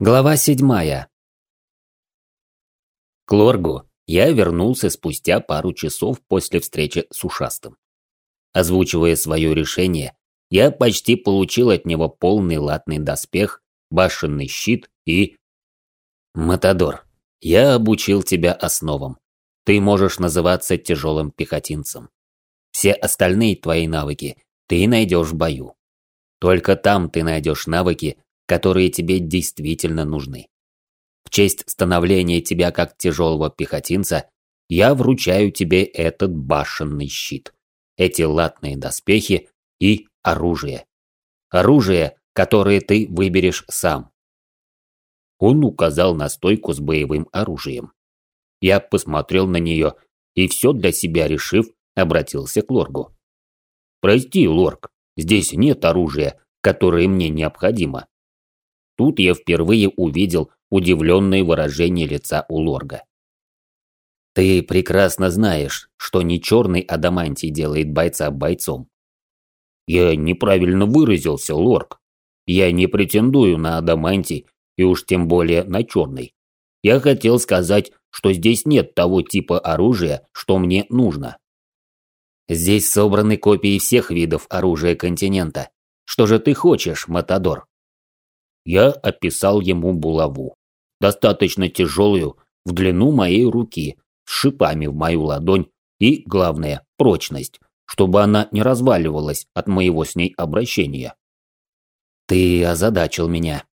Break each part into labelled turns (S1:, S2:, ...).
S1: Глава седьмая. К Лоргу я вернулся спустя пару часов после встречи с ушастым. Озвучивая свое решение, я почти получил от него полный латный доспех, башенный щит и... Матадор, я обучил тебя основам. Ты можешь называться тяжелым пехотинцем. Все остальные твои навыки ты найдешь в бою. Только там ты найдешь навыки, которые тебе действительно нужны. В честь становления тебя как тяжелого пехотинца, я вручаю тебе этот башенный щит, эти латные доспехи и оружие. Оружие, которое ты выберешь сам. Он указал на стойку с боевым оружием. Я посмотрел на нее и все для себя решив, обратился к Лоргу. «Прости, Лорг, здесь нет оружия, которое мне необходимо. Тут я впервые увидел удивленное выражение лица у Лорга. «Ты прекрасно знаешь, что не черный адамантий делает бойца бойцом». «Я неправильно выразился, Лорг. Я не претендую на адамантий, и уж тем более на черный. Я хотел сказать, что здесь нет того типа оружия, что мне нужно». «Здесь собраны копии всех видов оружия континента. Что же ты хочешь, Матадор?» Я описал ему булаву. Достаточно тяжелую, в длину моей руки, с шипами в мою ладонь и, главное, прочность, чтобы она не разваливалась от моего с ней обращения. Ты озадачил меня.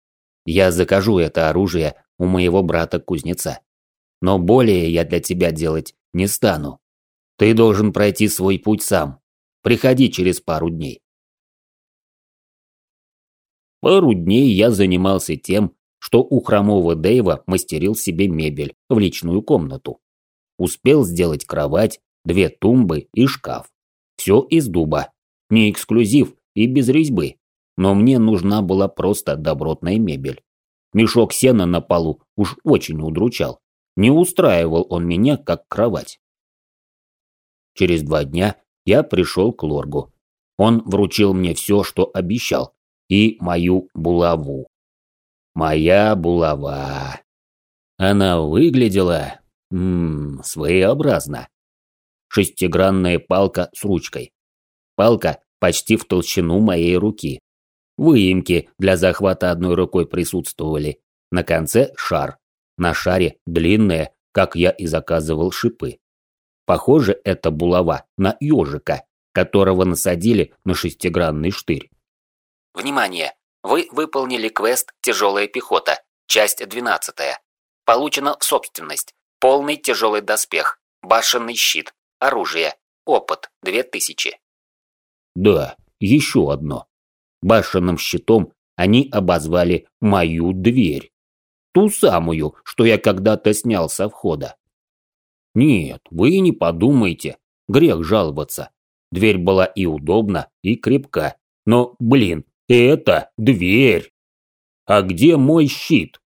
S1: Я закажу это оружие у моего брата-кузнеца. Но более я для тебя делать не стану. Ты должен пройти свой путь сам. Приходи через пару дней. Пару дней я занимался тем, что у хромого Дэйва мастерил себе мебель в личную комнату. Успел сделать кровать, две тумбы и шкаф. Все из дуба. Не эксклюзив и без резьбы. Но мне нужна была просто добротная мебель. Мешок сена на полу уж очень удручал. Не устраивал он меня, как кровать. Через два дня я пришел к Лоргу. Он вручил мне все, что обещал, и мою булаву. Моя булава. Она выглядела... Ммм, своеобразно. Шестигранная палка с ручкой. Палка почти в толщину моей руки. Выемки для захвата одной рукой присутствовали. На конце шар. На шаре длинные, как я и заказывал, шипы. Похоже, это булава на ежика, которого насадили на шестигранный штырь.
S2: Внимание! Вы выполнили квест «Тяжелая пехота», часть 12. Получено в собственность. Полный тяжелый доспех, башенный щит, оружие, опыт 2000.
S1: Да, еще одно. Башенным щитом они обозвали мою дверь. Ту самую, что я когда-то снял со входа. Нет, вы не подумайте, грех жаловаться. Дверь была и удобна, и крепка. Но, блин, это дверь. А где мой щит?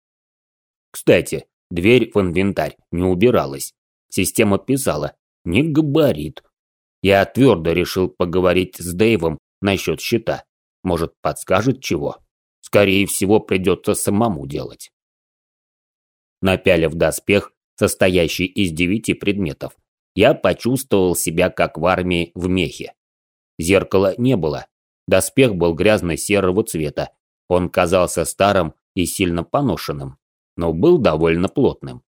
S1: Кстати, дверь в инвентарь не убиралась. Система писала «не габарит». Я твердо решил поговорить с Дэйвом насчет щита. Может, подскажет чего? Скорее всего, придется самому делать. Напялив доспех, состоящий из девяти предметов, я почувствовал себя как в армии в мехе. Зеркала не было, Доспех был грязно-серого цвета. Он казался старым и сильно поношенным, но был довольно плотным,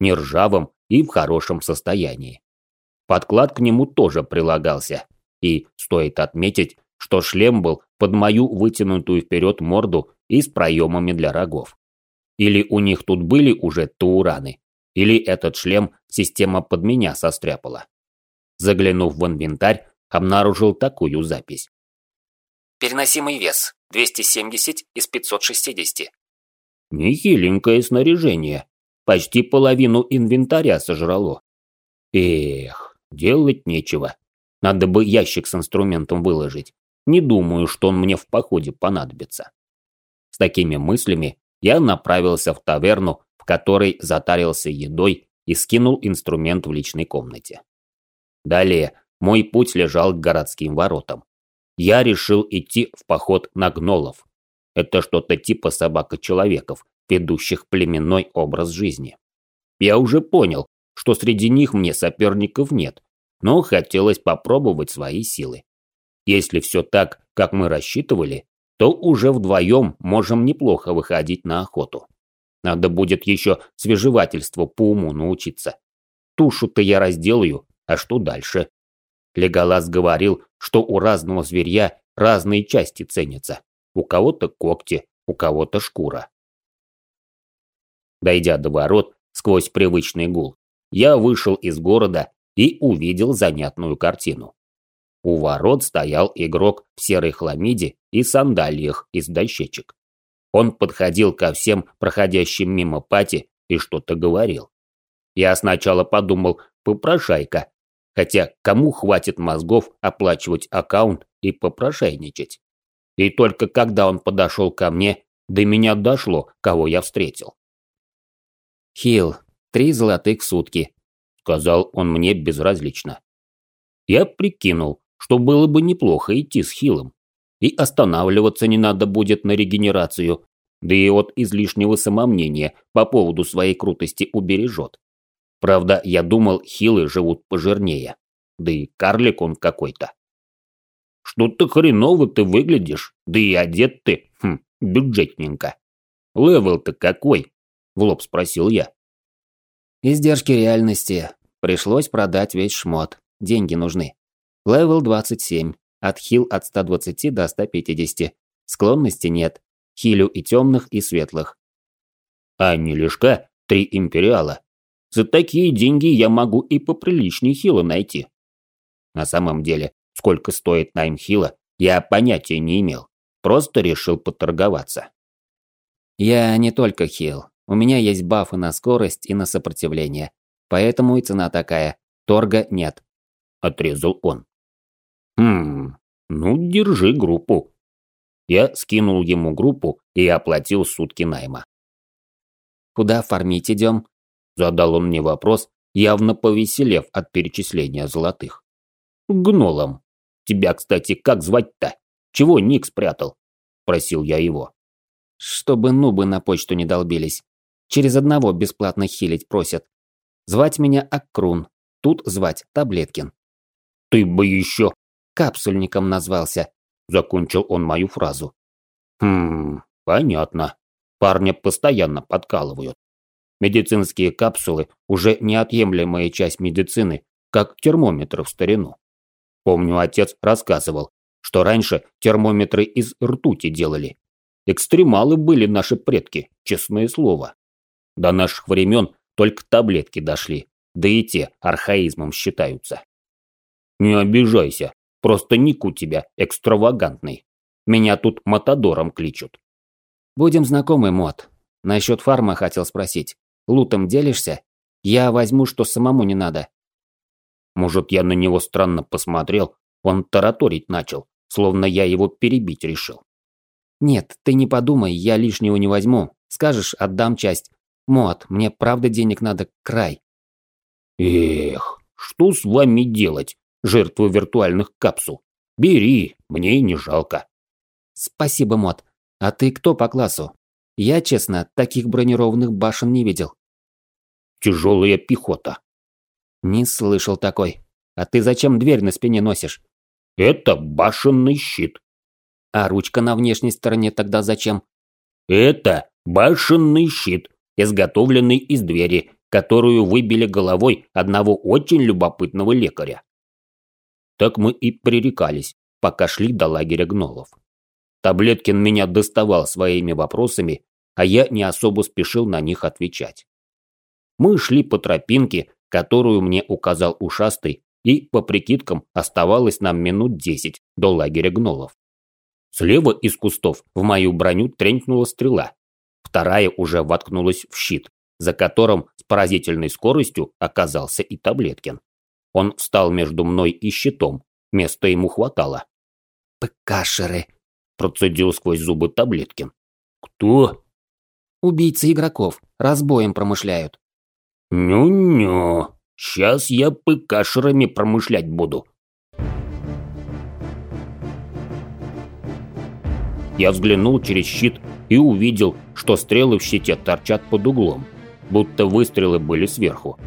S1: не ржавым и в хорошем состоянии. Подклад к нему тоже прилагался. И стоит отметить, что шлем был под мою вытянутую вперед морду и с проемами для рогов. Или у них тут были уже таураны, или этот шлем система под меня состряпала. Заглянув в инвентарь, обнаружил такую запись.
S2: Переносимый вес 270 из 560.
S1: Нехиленькое снаряжение. Почти половину инвентаря сожрало. Эх, делать нечего. Надо бы ящик с инструментом выложить. Не думаю, что он мне в походе понадобится. С такими мыслями я направился в таверну, в которой затарился едой и скинул инструмент в личной комнате. Далее мой путь лежал к городским воротам я решил идти в поход на гнолов. Это что-то типа собака-человеков, ведущих племенной образ жизни. Я уже понял, что среди них мне соперников нет, но хотелось попробовать свои силы. Если все так, как мы рассчитывали, то уже вдвоем можем неплохо выходить на охоту. Надо будет еще свежевательству по уму научиться. Тушу-то я разделаю, а что дальше? Леголас говорил, что у разного зверя разные части ценятся. У кого-то когти, у кого-то шкура. Дойдя до ворот, сквозь привычный гул, я вышел из города и увидел занятную картину. У ворот стоял игрок в серой хламиде и сандалиях из дощечек. Он подходил ко всем проходящим мимо пати и что-то говорил. Я сначала подумал «попрошайка», хотя кому хватит мозгов оплачивать аккаунт и попрошайничать. И только когда он подошел ко мне, до меня дошло, кого я встретил.
S2: «Хилл, три золотых в сутки», – сказал он мне безразлично.
S1: Я прикинул, что было бы неплохо идти с Хиллом. И останавливаться не надо будет на регенерацию, да и от излишнего самомнения по поводу своей крутости убережет. Правда, я думал, хилы живут пожирнее. Да и карлик он какой-то. Что-то хреново ты выглядишь, да и одет ты, хм, бюджетненько. Левел-то какой? В лоб спросил я.
S2: Издержки реальности. Пришлось продать весь шмот. Деньги нужны. Левел 27. От хил от 120 до 150. Склонности нет. Хилю и темных, и светлых.
S1: А не лишка три империала. За такие деньги я могу и поприличнее хила найти. На самом деле, сколько стоит найм хила, я понятия не имел. Просто решил поторговаться.
S2: Я не только хил. У меня есть бафы на скорость и на сопротивление. Поэтому и цена такая. Торга нет.
S1: Отрезал он. Хм, ну держи группу. Я скинул ему группу и оплатил сутки найма.
S2: Куда фармить идем?
S1: Задал он мне вопрос, явно повеселев от перечисления золотых. Гнолом. Тебя, кстати, как звать-то? Чего ник спрятал? Просил я его.
S2: Чтобы нубы на почту не долбились. Через одного бесплатно хилить просят. Звать меня Аккрун. Тут звать Таблеткин.
S1: Ты бы еще...
S2: Капсульником назвался.
S1: Закончил он мою фразу. Хм, понятно. Парня постоянно подкалывают. Медицинские капсулы уже неотъемлемая часть медицины, как термометры в старину. Помню, отец рассказывал, что раньше термометры из ртути делали. Экстремалы были наши предки, честное слово. До наших времен только таблетки дошли, да и те архаизмом считаются. Не обижайся, просто ник у тебя экстравагантный. Меня тут Матадором кличут.
S2: Будем знакомы, Мот. Насчет фарма хотел спросить. Лутом делишься? Я возьму, что самому не надо.
S1: Может, я на него странно посмотрел, он тараторить начал, словно я его перебить решил.
S2: Нет, ты не подумай, я лишнего не возьму. Скажешь, отдам часть. Мот, мне правда денег надо край.
S1: Эх, что с вами делать, жертву виртуальных капсул? Бери, мне не жалко.
S2: Спасибо, Мот. А ты кто по классу? Я, честно, таких бронированных башен не видел.
S1: Тяжелая пехота.
S2: Не слышал такой. А ты зачем дверь на спине носишь?
S1: Это башенный щит.
S2: А ручка на внешней стороне тогда зачем?
S1: Это башенный щит, изготовленный из двери, которую выбили головой одного очень любопытного лекаря. Так мы и пререкались, пока шли до лагеря гнолов. Таблеткин меня доставал своими вопросами, а я не особо спешил на них отвечать. Мы шли по тропинке, которую мне указал ушастый, и, по прикидкам, оставалось нам минут десять до лагеря гнолов. Слева из кустов в мою броню тренькнула стрела. Вторая уже воткнулась в щит, за которым с поразительной скоростью оказался и Таблеткин. Он встал между мной и щитом, места ему хватало.
S2: «ПКшеры»,
S1: Процедил сквозь зубы Таблеткин. Кто?
S2: Убийцы игроков. Разбоем промышляют.
S1: Ну-ну. Сейчас я пыкашерами промышлять буду. Я взглянул через щит и увидел, что стрелы в щите торчат под углом, будто выстрелы были сверху.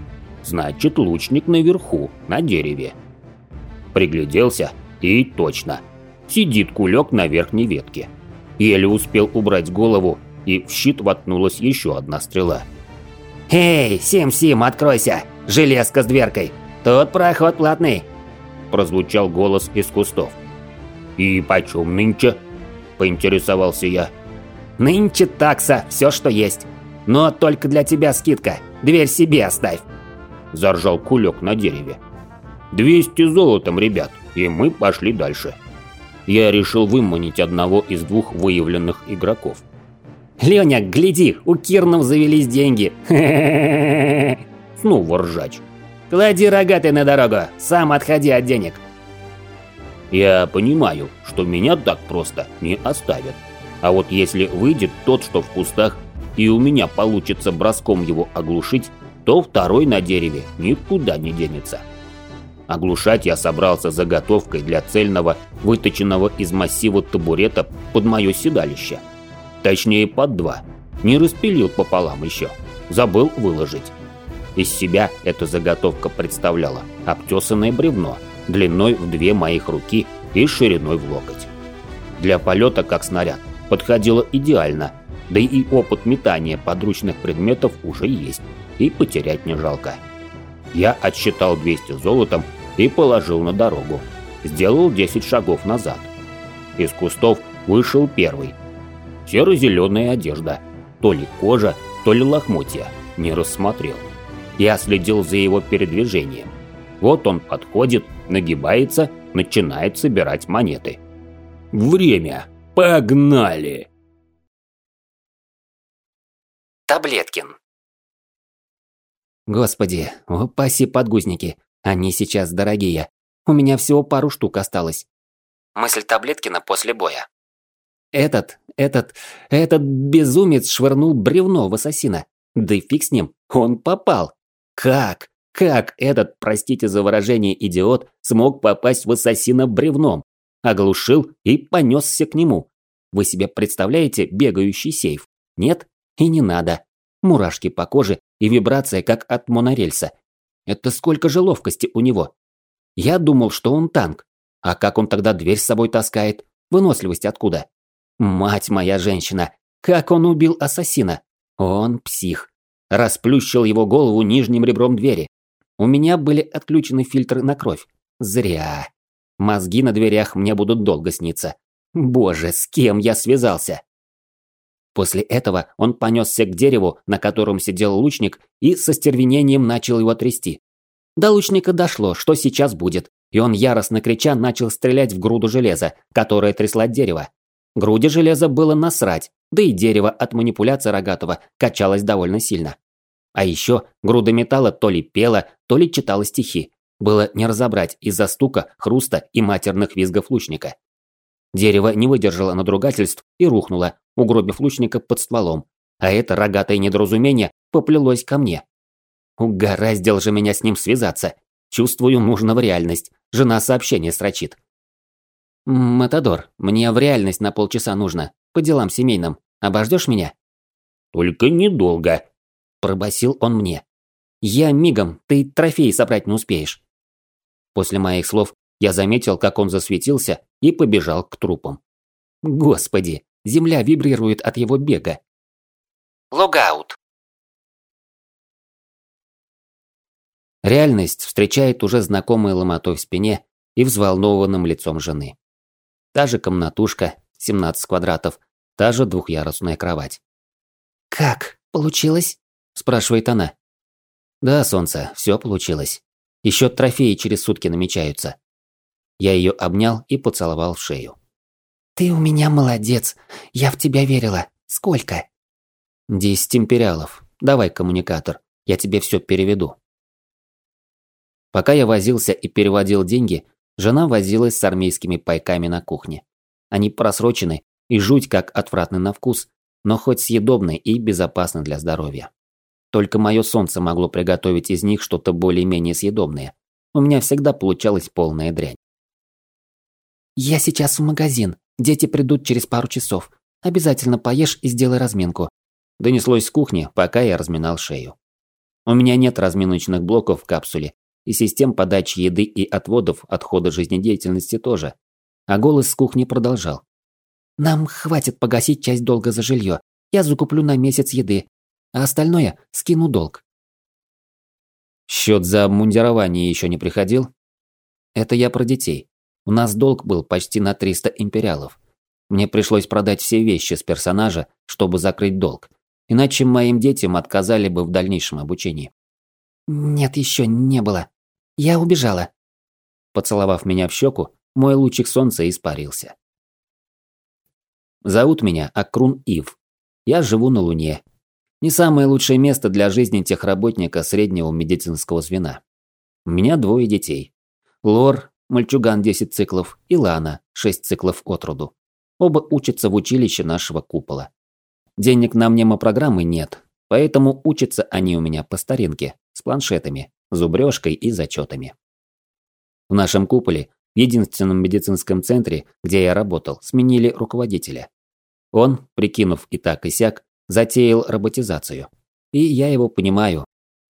S1: Значит, лучник наверху, на дереве. Пригляделся, и точно. Сидит кулек на верхней ветке. Еле успел убрать голову, и в щит воткнулась еще одна стрела.
S2: «Эй, Сим-Сим, откройся! Железка с дверкой! Тут проход платный!»
S1: Прозвучал голос из кустов. «И почем нынче?» – поинтересовался я.
S2: «Нынче такса, все что есть. Но только для тебя скидка. Дверь себе оставь!»
S1: Заржал кулек на дереве. «200 золотом, ребят, и мы пошли дальше». Я решил выманить одного из двух выявленных игроков.
S2: «Леня, гляди, у Кирнов завелись деньги!»
S1: Снова ржач.
S2: «Клади рогатый на дорогу, сам отходи от денег!»
S1: Я понимаю, что меня так просто не оставят. А вот если выйдет тот, что в кустах, и у меня получится броском его оглушить, то второй на дереве никуда не денется. Оглушать я собрался заготовкой для цельного, выточенного из массива табурета под мое седалище. Точнее, под два. Не распилил пополам еще. Забыл выложить. Из себя эта заготовка представляла обтесанное бревно, длиной в две моих руки и шириной в локоть. Для полета, как снаряд, подходило идеально, да и опыт метания подручных предметов уже есть, и потерять не жалко. Я отсчитал 200 золотом и положил на дорогу. Сделал 10 шагов назад. Из кустов вышел первый, серо-зеленая одежда. То ли кожа, то ли лохмотья. Не рассмотрел. Я следил за его передвижением. Вот он подходит, нагибается, начинает собирать монеты. Время! Погнали!
S2: Таблеткин.
S3: Господи, упаси подгузники. Они сейчас дорогие. У меня всего пару штук осталось.
S2: Мысль Таблеткина после боя.
S3: Этот, этот, этот безумец швырнул бревно в ассасина. Да и фиг с ним, он попал. Как? Как этот, простите за выражение, идиот смог попасть в ассасина бревном? Оглушил и понесся к нему. Вы себе представляете бегающий сейф? Нет? И не надо. Мурашки по коже и вибрация, как от монорельса. Это сколько же ловкости у него? Я думал, что он танк. А как он тогда дверь с собой таскает? Выносливость откуда? Мать моя женщина, как он убил ассасина? Он псих. Расплющил его голову нижним ребром двери. У меня были отключены фильтры на кровь. Зря. Мозги на дверях мне будут долго сниться. Боже, с кем я связался? После этого он понесся к дереву, на котором сидел лучник, и со стервенением начал его трясти. До лучника дошло, что сейчас будет, и он яростно крича начал стрелять в груду железа, которая трясла дерево. Груди железа было насрать, да и дерево от манипуляции рогатого качалось довольно сильно. А еще груда металла то ли пела, то ли читала стихи. Было не разобрать из-за стука, хруста и матерных визгов лучника. Дерево не выдержало надругательств и рухнуло, угробив лучника под стволом. А это рогатое недоразумение поплелось ко мне. Угораздил же меня с ним связаться. Чувствую, нужно в реальность. Жена сообщение строчит. «Матадор, мне в реальность на полчаса нужно. По делам семейным. Обождешь меня?»
S1: «Только недолго», – пробасил он мне.
S3: «Я мигом, ты трофеи собрать не успеешь». После моих слов я заметил, как он засветился и побежал к трупам. Господи, земля вибрирует от его бега.
S2: Логаут.
S3: Реальность встречает уже знакомой ломотой в спине и взволнованным лицом жены. Та же комнатушка, 17 квадратов, та же двухъярусная кровать.
S4: «Как? Получилось?» – спрашивает она.
S3: «Да, солнце, все получилось. Еще трофеи через сутки намечаются». Я ее обнял и поцеловал в шею.
S4: «Ты у меня молодец. Я в тебя верила. Сколько?»
S3: «Десять империалов. Давай коммуникатор. Я тебе все переведу». Пока я возился и переводил деньги, Жена возилась с армейскими пайками на кухне. Они просрочены и жуть как отвратны на вкус, но хоть съедобны и безопасны для здоровья. Только мое солнце могло приготовить из них что-то более-менее съедобное. У меня всегда получалась полная дрянь.
S4: «Я сейчас в магазин. Дети придут через пару часов. Обязательно поешь и сделай разминку.
S3: Донеслось с кухни, пока я разминал шею. У меня нет разминочных блоков в капсуле, и систем подачи еды и отводов отхода жизнедеятельности тоже. А голос с кухни продолжал.
S4: «Нам хватит погасить часть долга за жилье. Я закуплю на месяц еды, а остальное скину долг».
S3: Счет за обмундирование еще не приходил? Это я про детей. У нас долг был почти на 300 империалов. Мне пришлось продать все вещи с персонажа, чтобы закрыть долг. Иначе моим детям отказали бы в дальнейшем обучении.
S4: «Нет, еще не было. Я убежала».
S3: Поцеловав меня в щеку, мой лучик солнца испарился. Зовут меня Акрун Ив. Я живу на Луне. Не самое лучшее место для жизни техработника среднего медицинского звена. У меня двое детей. Лор, мальчуган 10 циклов, и Лана, 6 циклов от роду. Оба учатся в училище нашего купола. Денег на мнемопрограммы нет, поэтому учатся они у меня по старинке, с планшетами, зубрежкой и зачетами. В нашем куполе, единственном медицинском центре, где я работал, сменили руководителя. Он, прикинув и так и сяк, затеял роботизацию. И я его понимаю.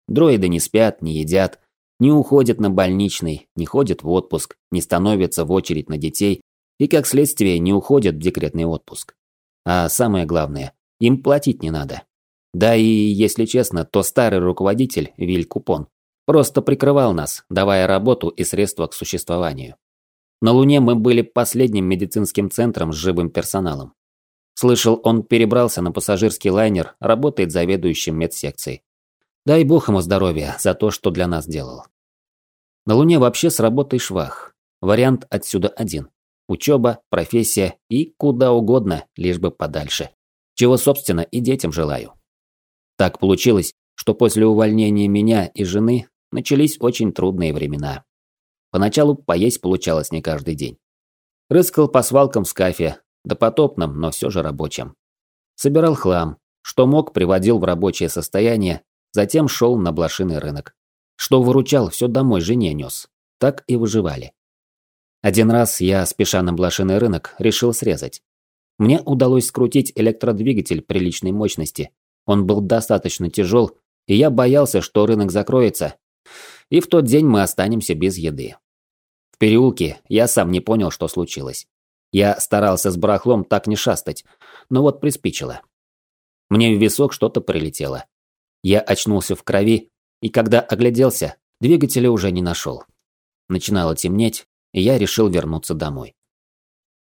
S3: Дроиды не спят, не едят, не уходят на больничный, не ходят в отпуск, не становятся в очередь на детей и, как следствие, не уходят в декретный отпуск. А самое главное, им платить не надо. Да и, если честно, то старый руководитель, Виль Купон, просто прикрывал нас, давая работу и средства к существованию. На Луне мы были последним медицинским центром с живым персоналом. Слышал, он перебрался на пассажирский лайнер, работает заведующим медсекцией. Дай бог ему здоровья за то, что для нас делал. На Луне вообще с работой швах. Вариант отсюда один. Учеба, профессия и куда угодно, лишь бы подальше. Чего, собственно, и детям желаю. Так получилось, что после увольнения меня и жены начались очень трудные времена. Поначалу поесть получалось не каждый день. Рыскал по свалкам с кафе, допотопным, но все же рабочим. Собирал хлам, что мог, приводил в рабочее состояние, затем шел на блошиный рынок. Что выручал, все домой жене нес. Так и выживали. Один раз я, спеша на блошиный рынок, решил срезать. Мне удалось скрутить электродвигатель приличной мощности. Он был достаточно тяжел, и я боялся, что рынок закроется, и в тот день мы останемся без еды. В переулке я сам не понял, что случилось. Я старался с барахлом так не шастать, но вот приспичило. Мне в висок что-то прилетело. Я очнулся в крови и когда огляделся, двигателя уже не нашел. Начинало темнеть, и я решил вернуться домой.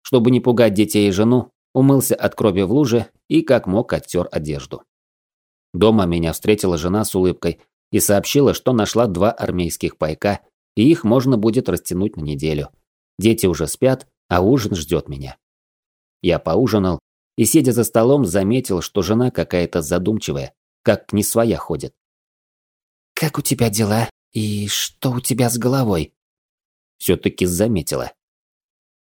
S3: Чтобы не пугать детей и жену, умылся от крови в луже и как мог оттер одежду. Дома меня встретила жена с улыбкой и сообщила, что нашла два армейских пайка, и их можно будет растянуть на неделю. Дети уже спят, а ужин ждет меня. Я поужинал и, сидя за столом, заметил, что жена какая-то задумчивая, как не своя ходит.
S4: «Как у тебя дела? И что у тебя с головой?»
S3: Все-таки заметила.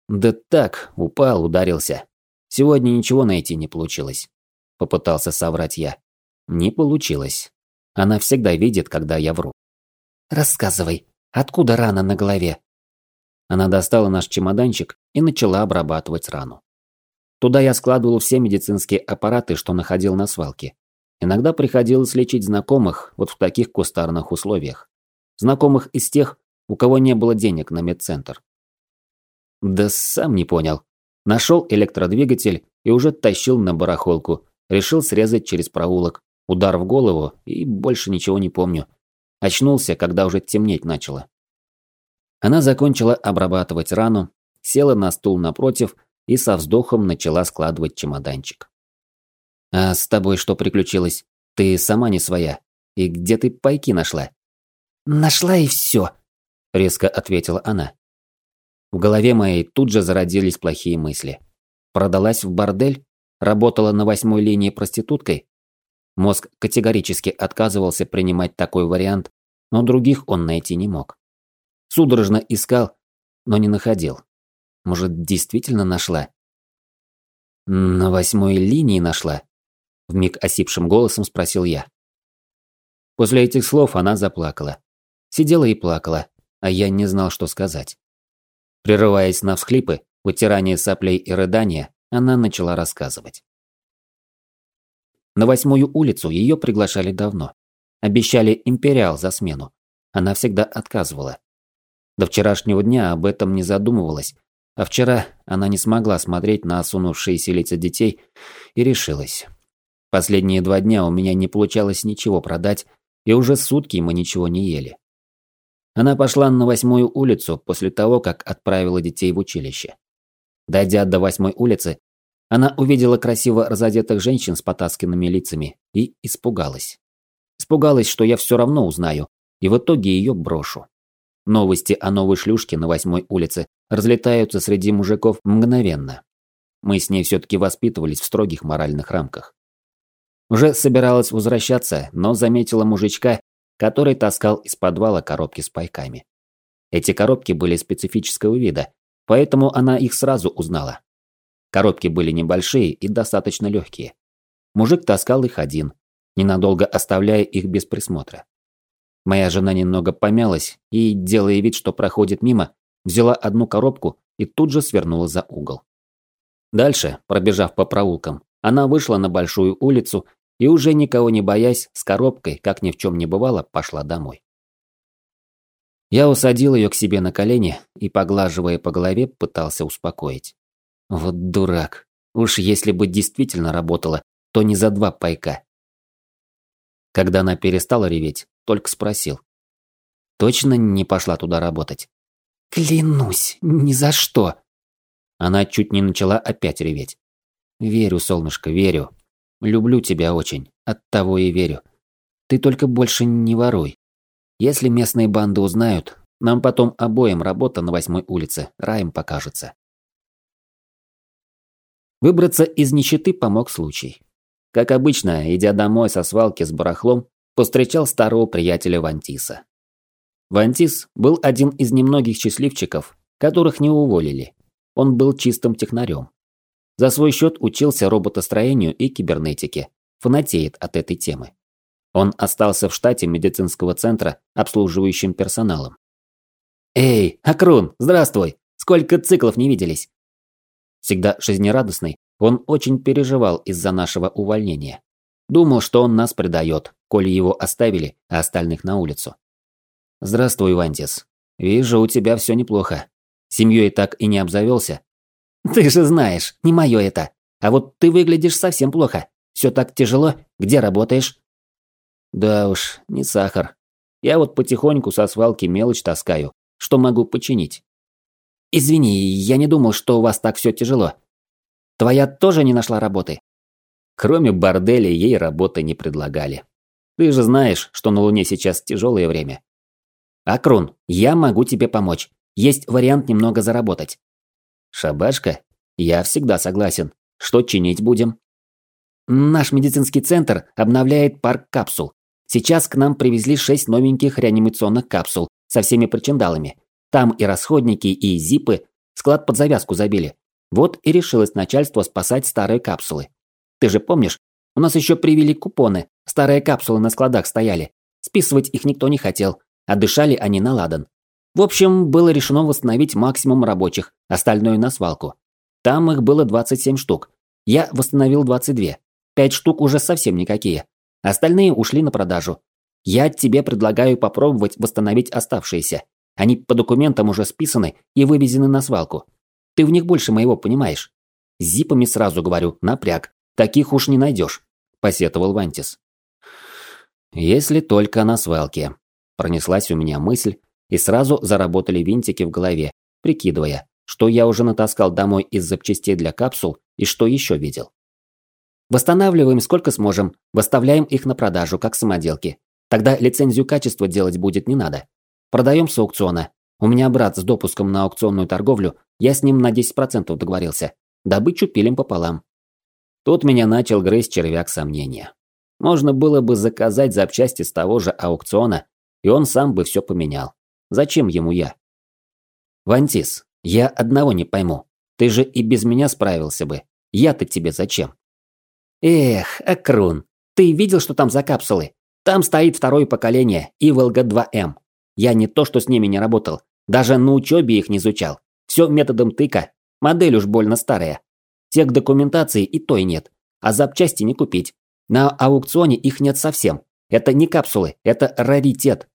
S3: «Да так, упал, ударился. Сегодня ничего найти не получилось», – попытался соврать я. «Не получилось. Она всегда видит, когда я вру».
S4: «Рассказывай, откуда рана на голове?»
S3: Она достала наш чемоданчик и начала обрабатывать рану. Туда я складывал все медицинские аппараты, что находил на свалке. Иногда приходилось лечить знакомых вот в таких кустарных условиях. Знакомых из тех, у кого не было денег на медцентр. Да сам не понял. Нашел электродвигатель и уже тащил на барахолку. Решил срезать через проулок. Удар в голову и больше ничего не помню. Очнулся, когда уже темнеть начало. Она закончила обрабатывать рану, села на стул напротив и со вздохом начала складывать чемоданчик. «А с тобой что приключилось? Ты сама не своя. И где ты пайки нашла?»
S4: «Нашла и все», – резко ответила она.
S3: В голове моей тут же зародились плохие мысли. Продалась в бордель? Работала на восьмой линии проституткой? Мозг категорически отказывался принимать такой вариант, но других он найти не мог. Судорожно искал, но не находил. Может, действительно нашла? На восьмой линии нашла? Вмиг осипшим голосом спросил я. После этих слов она заплакала. Сидела и плакала, а я не знал, что сказать. Прерываясь на всхлипы, Утирание соплей и рыдания, она начала рассказывать. На восьмую улицу ее приглашали давно. Обещали империал за смену. Она всегда отказывала. До вчерашнего дня об этом не задумывалась, а вчера она не смогла смотреть на осунувшиеся лица детей и решилась. Последние два дня у меня не получалось ничего продать, и уже сутки мы ничего не ели. Она пошла на восьмую улицу после того, как отправила детей в училище. Дойдя до восьмой улицы, она увидела красиво разодетых женщин с потасканными лицами и испугалась. Испугалась, что я все равно узнаю, и в итоге ее брошу. Новости о новой шлюшке на восьмой улице разлетаются среди мужиков мгновенно. Мы с ней все-таки воспитывались в строгих моральных рамках. Уже собиралась возвращаться, но заметила мужичка, который таскал из подвала коробки с пайками. Эти коробки были специфического вида, поэтому она их сразу узнала. Коробки были небольшие и достаточно легкие. Мужик таскал их один, ненадолго оставляя их без присмотра. Моя жена немного помялась и, делая вид, что проходит мимо, взяла одну коробку и тут же свернула за угол. Дальше, пробежав по проулкам, она вышла на большую улицу и уже никого не боясь, с коробкой, как ни в чем не бывало, пошла домой. Я усадил ее к себе на колени и, поглаживая по голове, пытался успокоить. Вот дурак. Уж если бы действительно работала, то не за два пайка. Когда она перестала реветь, только спросил. Точно не пошла туда работать?
S4: Клянусь, ни за что.
S3: Она чуть не начала опять реветь. Верю, солнышко, верю. Люблю тебя очень, оттого и верю. Ты только больше не воруй. Если местные банды узнают, нам потом обоим работа на восьмой улице раем покажется. Выбраться из нищеты помог случай. Как обычно, идя домой со свалки с барахлом, повстречал старого приятеля Вантиса. Вантис был один из немногих счастливчиков, которых не уволили. Он был чистым технарем. За свой счет учился роботостроению и кибернетике. Фанатеет от этой темы. Он остался в штате медицинского центра обслуживающим персоналом. «Эй, Акрун, здравствуй! Сколько циклов не виделись!» Всегда жизнерадостный, он очень переживал из-за нашего увольнения. Думал, что он нас предает, коли его оставили, а остальных на улицу. «Здравствуй, Вантис. Вижу, у тебя все неплохо. Семьей так и не обзавелся, ты же знаешь, не мое это. А вот ты выглядишь совсем плохо. Все так тяжело. Где работаешь? Да уж, не сахар. Я вот потихоньку со свалки мелочь таскаю. Что могу починить? Извини, я не думал, что у вас так все тяжело. Твоя тоже не нашла работы? Кроме борделя ей работы не предлагали. Ты же знаешь, что на Луне сейчас тяжелое время. Акрун, я могу тебе помочь. Есть вариант немного заработать. Шабашка? Я всегда согласен. Что чинить будем? Наш медицинский центр обновляет парк капсул. Сейчас к нам привезли шесть новеньких реанимационных капсул со всеми причиндалами. Там и расходники, и зипы. Склад под завязку забили. Вот и решилось начальство спасать старые капсулы. Ты же помнишь, у нас еще привели купоны. Старые капсулы на складах стояли. Списывать их никто не хотел, а дышали они на ладан. В общем, было решено восстановить максимум рабочих, остальное на свалку. Там их было 27 штук. Я восстановил 22. Пять штук уже совсем никакие. Остальные ушли на продажу. Я тебе предлагаю попробовать восстановить оставшиеся. Они по документам уже списаны и вывезены на свалку. Ты в них больше моего понимаешь. С зипами сразу говорю, напряг. Таких уж не найдешь, посетовал Вантис. Если только на свалке. Пронеслась у меня мысль, и сразу заработали винтики в голове, прикидывая, что я уже натаскал домой из запчастей для капсул и что еще видел. Восстанавливаем сколько сможем, выставляем их на продажу, как самоделки. Тогда лицензию качества делать будет не надо. Продаем с аукциона. У меня брат с допуском на аукционную торговлю, я с ним на 10% договорился. Добычу пилим пополам. Тут меня начал грызть червяк сомнения. Можно было бы заказать запчасти с того же аукциона, и он сам бы все поменял. Зачем ему я? Вантис, я одного не пойму. Ты же и без меня справился бы. Я-то тебе зачем? Эх, Акрун, ты видел, что там за капсулы? Там стоит второе поколение, ИВЛГ-2М. Я не то, что с ними не работал, даже на учебе их не изучал. Все методом тыка. Модель уж больно старая. Тех документации и той нет, а запчасти не купить. На аукционе их нет совсем. Это не капсулы, это раритет.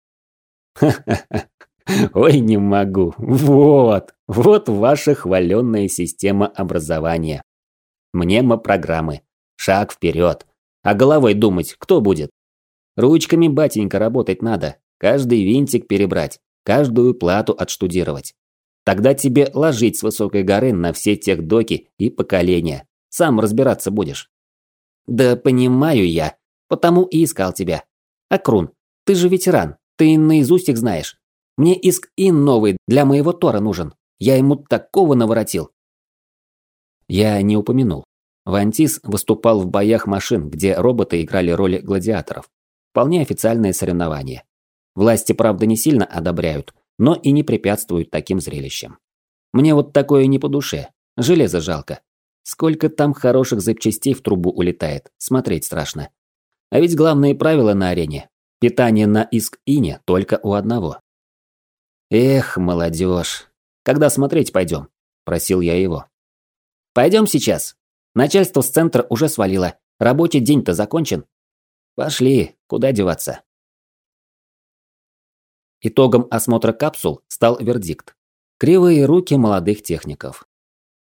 S1: Ой, не могу. Вот, вот ваша хваленная система образования. Мнемопрограммы. Шаг вперед. А головой думать кто будет? Ручками, батенька, работать надо. Каждый винтик перебрать, каждую плату отштудировать. Тогда тебе ложить с высокой горы на все тех доки и поколения. Сам разбираться будешь.
S3: Да понимаю я, потому и искал тебя. Акрун, ты же ветеран, ты наизусть их знаешь. Мне иск ин новый для моего Тора нужен. Я ему такого наворотил.
S1: Я не упомянул. Вантис выступал в боях машин, где роботы играли роли гладиаторов. Вполне официальное соревнование. Власти, правда, не сильно одобряют, но и не препятствуют таким зрелищам. Мне вот такое не по душе. Железо жалко. Сколько там хороших запчастей в трубу улетает, смотреть страшно. А ведь главные правила на арене – питание на иск-ине только у одного. «Эх, молодежь, когда смотреть пойдем?» – просил я его.
S3: «Пойдем сейчас. Начальство с центра уже свалило. Рабочий день-то закончен».
S1: «Пошли, куда деваться?»
S3: Итогом осмотра капсул стал вердикт. Кривые руки молодых техников.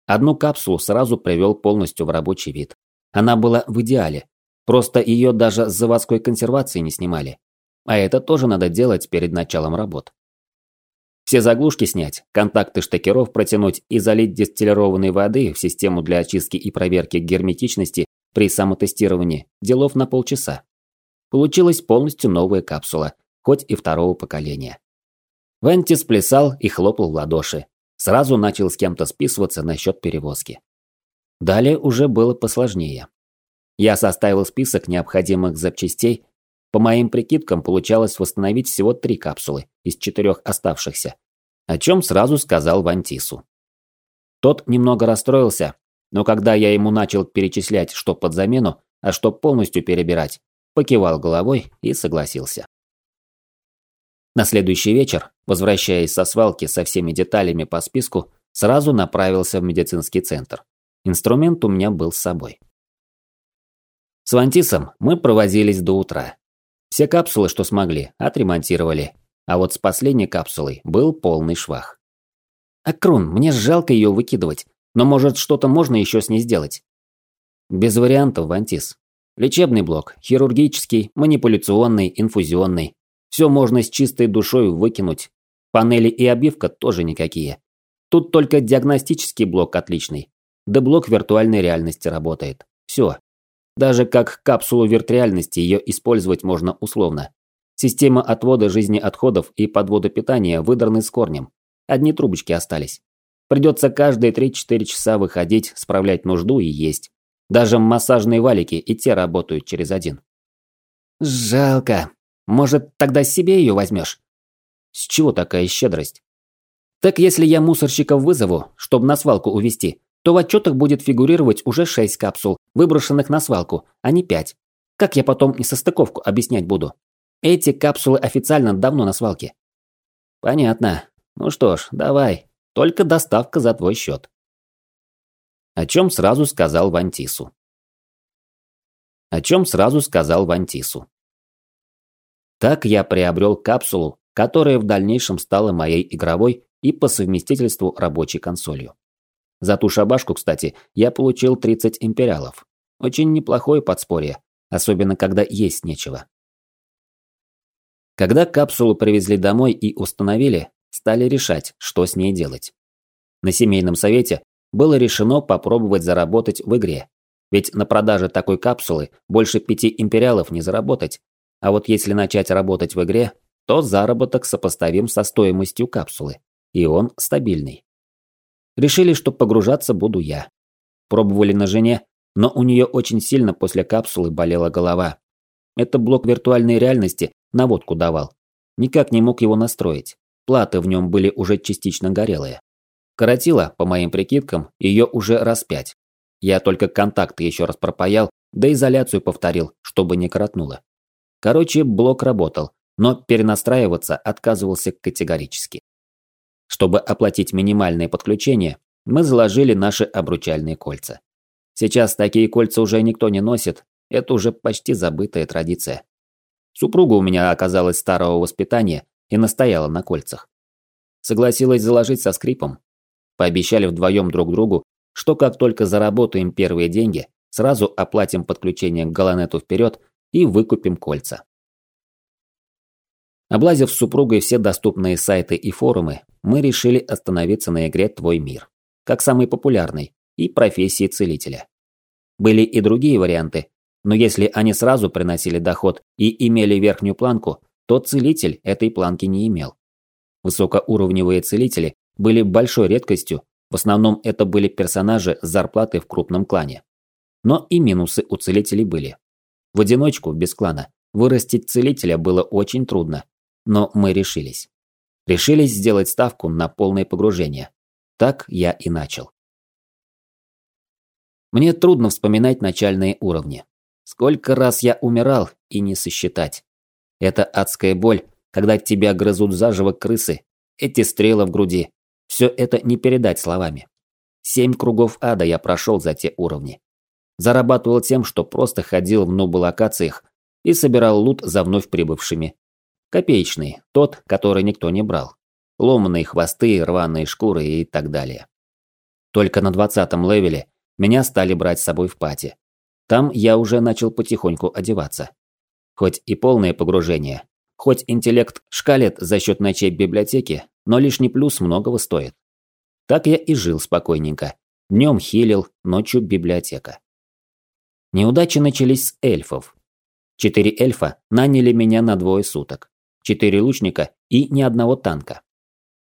S3: Одну капсулу сразу привел полностью в рабочий вид. Она была в идеале. Просто ее даже с заводской консервации не снимали. А это тоже надо делать перед началом работ. Все заглушки снять, контакты штекеров протянуть и залить дистиллированной воды в систему для очистки и проверки герметичности при самотестировании делов на полчаса. Получилась полностью новая капсула – хоть и второго поколения. Вентис плясал и хлопал в ладоши. Сразу начал с кем-то списываться насчет перевозки. Далее уже было посложнее. Я составил список необходимых запчастей. По моим прикидкам, получалось восстановить всего три капсулы из четырех оставшихся, о чем сразу сказал Вантису. Тот немного расстроился, но когда я ему начал перечислять, что под замену, а что полностью перебирать, покивал головой и согласился. На следующий вечер, возвращаясь со свалки со всеми деталями по списку, сразу направился в медицинский центр. Инструмент у меня был с собой. С Вантисом мы провозились до утра. Все капсулы, что смогли, отремонтировали. А вот с последней капсулой был полный швах. «Акрун, мне жалко ее выкидывать, но может что-то можно еще с ней сделать?» «Без вариантов, Вантис. Лечебный блок, хирургический, манипуляционный, инфузионный. Все можно с чистой душой выкинуть. Панели и обивка тоже никакие. Тут только диагностический блок отличный. Да блок виртуальной реальности работает. Все. Даже как капсулу виртреальности ее использовать можно условно. Система отвода жизни отходов и подвода питания выдраны с корнем. Одни трубочки остались. Придется каждые 3-4 часа выходить, справлять нужду и есть. Даже массажные валики и те работают через один.
S4: Жалко, может, тогда себе ее возьмешь?
S3: С чего такая щедрость?
S4: Так если я мусорщиков вызову, чтобы на свалку увезти, то в отчетах будет фигурировать уже 6 капсул, выброшенных на свалку, а не 5. Как я потом несостыковку объяснять буду? Эти капсулы официально давно на свалке.
S3: Понятно. Ну что ж, давай. Только доставка за твой счет. О чем сразу сказал Вантису. О чем сразу сказал Вантису. Так я приобрел капсулу, которая в дальнейшем стала моей игровой и по совместительству рабочей консолью. За ту шабашку, кстати, я получил 30 империалов. Очень неплохое подспорье, особенно когда есть нечего. Когда капсулу привезли домой и установили, стали решать, что с ней делать. На семейном совете было решено попробовать заработать в игре. Ведь на продаже такой капсулы больше пяти империалов не заработать, а вот если начать работать в игре, то заработок сопоставим со стоимостью капсулы, и он стабильный. Решили, что погружаться буду я. Пробовали на жене, но у нее очень сильно после капсулы болела голова. Это блок виртуальной реальности наводку давал. Никак не мог его настроить. Платы в нем были уже частично горелые. Коротило, по моим прикидкам, ее уже раз пять. Я только контакты еще раз пропаял, да изоляцию повторил, чтобы не коротнуло. Короче, блок работал, но перенастраиваться отказывался категорически. Чтобы оплатить минимальное подключение, мы заложили наши обручальные кольца. Сейчас такие кольца уже никто не носит, это уже почти забытая традиция. Супруга у меня оказалась старого воспитания и настояла на кольцах. Согласилась заложить со скрипом. Пообещали вдвоем друг другу, что как только заработаем первые деньги, сразу оплатим подключение к Галанету вперед и выкупим кольца. Облазив с супругой все доступные сайты и форумы, мы решили остановиться на игре «Твой мир», как самый популярный, и профессии целителя. Были и другие варианты, но если они сразу приносили доход и имели верхнюю планку, то целитель этой планки не имел. Высокоуровневые целители были большой редкостью, в основном это были персонажи с зарплатой в крупном клане. Но и минусы у целителей были. В одиночку, без клана, вырастить целителя было очень трудно, но мы решились. Решились сделать ставку на полное погружение. Так я и начал. Мне трудно вспоминать начальные уровни. Сколько раз я умирал и не сосчитать. Это адская боль, когда тебя грызут заживо крысы, эти стрелы в груди. Все это не передать словами. Семь кругов ада я прошел за те уровни. Зарабатывал тем, что просто ходил в нубы-локациях и собирал лут за вновь прибывшими. Копеечный, тот, который никто не брал. Ломаные хвосты, рваные шкуры и так далее. Только на двадцатом левеле меня стали брать с собой в пати. Там я уже начал потихоньку одеваться. Хоть и полное погружение, хоть интеллект шкалит за счет ночей библиотеки, но лишний плюс многого стоит. Так я и жил спокойненько. Днем хилил, ночью библиотека. Неудачи начались с эльфов. Четыре эльфа наняли меня на двое суток. Четыре лучника и ни одного танка.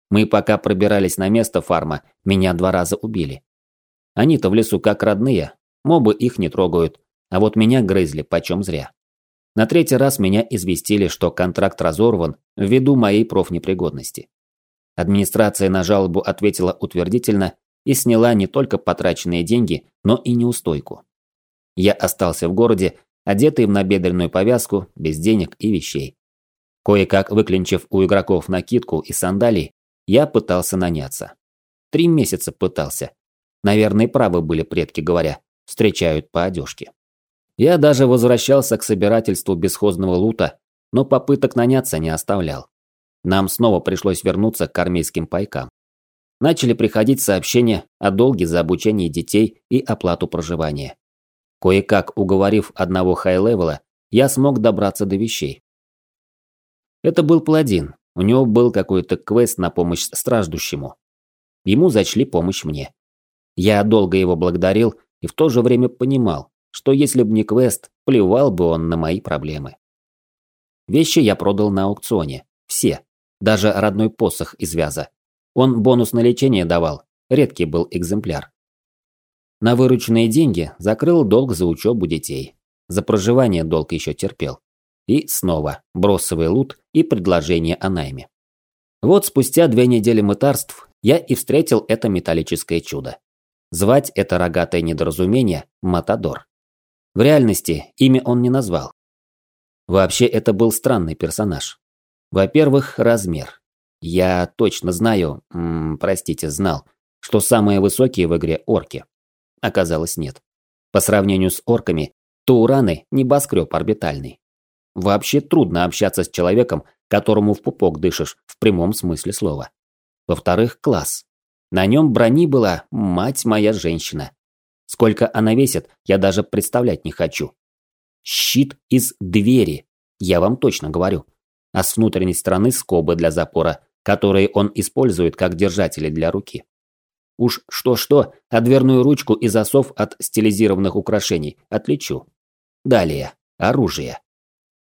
S3: Мы пока пробирались на место фарма, меня два раза убили. Они-то в лесу как родные, мобы их не трогают, а вот меня грызли почем зря. На третий раз меня известили, что контракт разорван ввиду моей профнепригодности. Администрация на жалобу ответила утвердительно и сняла не только потраченные деньги, но и неустойку. Я остался в городе, одетый в набедренную повязку, без денег и вещей. Кое-как выклинчив у игроков накидку и сандалии, я пытался наняться. Три месяца пытался. Наверное, правы были предки, говоря, встречают по одежке. Я даже возвращался к собирательству бесхозного лута, но попыток наняться не оставлял. Нам снова пришлось вернуться к армейским пайкам. Начали приходить сообщения о долге за обучение детей и оплату проживания. Кое-как уговорив одного high-level а, я смог добраться до вещей. Это был паладин, у него был какой-то квест на помощь страждущему. Ему зачли помощь мне. Я долго его благодарил и в то же время понимал, что если бы не квест, плевал бы он на мои проблемы. Вещи я продал на аукционе. Все. Даже родной посох из вяза. Он бонус на лечение давал. Редкий был экземпляр. На вырученные деньги закрыл долг за учебу детей. За проживание долг еще терпел. И снова бросовый лут и предложение о найме. Вот спустя две недели мытарств я и встретил это металлическое чудо. Звать это рогатое недоразумение Матадор. В реальности имя он не назвал. Вообще это был странный персонаж. Во-первых, размер. Я точно знаю, м -м, простите, знал, что самые высокие в игре орки. Оказалось, нет. По сравнению с орками, то ураны – небоскреб орбитальный. Вообще трудно общаться с человеком, которому в пупок дышишь, в прямом смысле слова. Во-вторых, класс. На нем брони была, мать моя женщина. Сколько она весит, я даже представлять не хочу. Щит из двери, я вам точно говорю. А с внутренней стороны скобы для запора, которые он использует как держатели для руки. Уж что-что, а дверную ручку и засов от стилизированных украшений отличу. Далее. Оружие.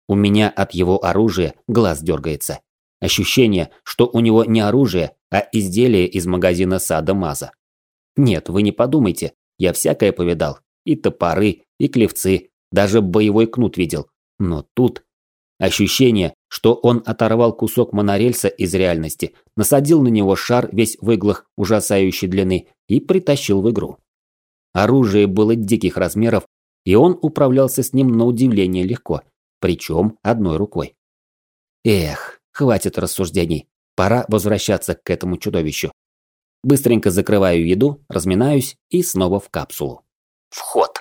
S3: У меня от его оружия глаз дергается. Ощущение, что у него не оружие, а изделие из магазина Сада Маза. Нет, вы не подумайте, я всякое повидал. И топоры, и клевцы, даже боевой кнут видел. Но тут... Ощущение, что он оторвал кусок монорельса из реальности, насадил на него шар весь в иглах ужасающей длины и притащил в игру. Оружие было диких размеров, и он управлялся с ним на удивление легко, причем одной рукой. Эх, хватит рассуждений, пора возвращаться к этому чудовищу.
S4: Быстренько закрываю еду, разминаюсь и снова в капсулу.
S2: Вход.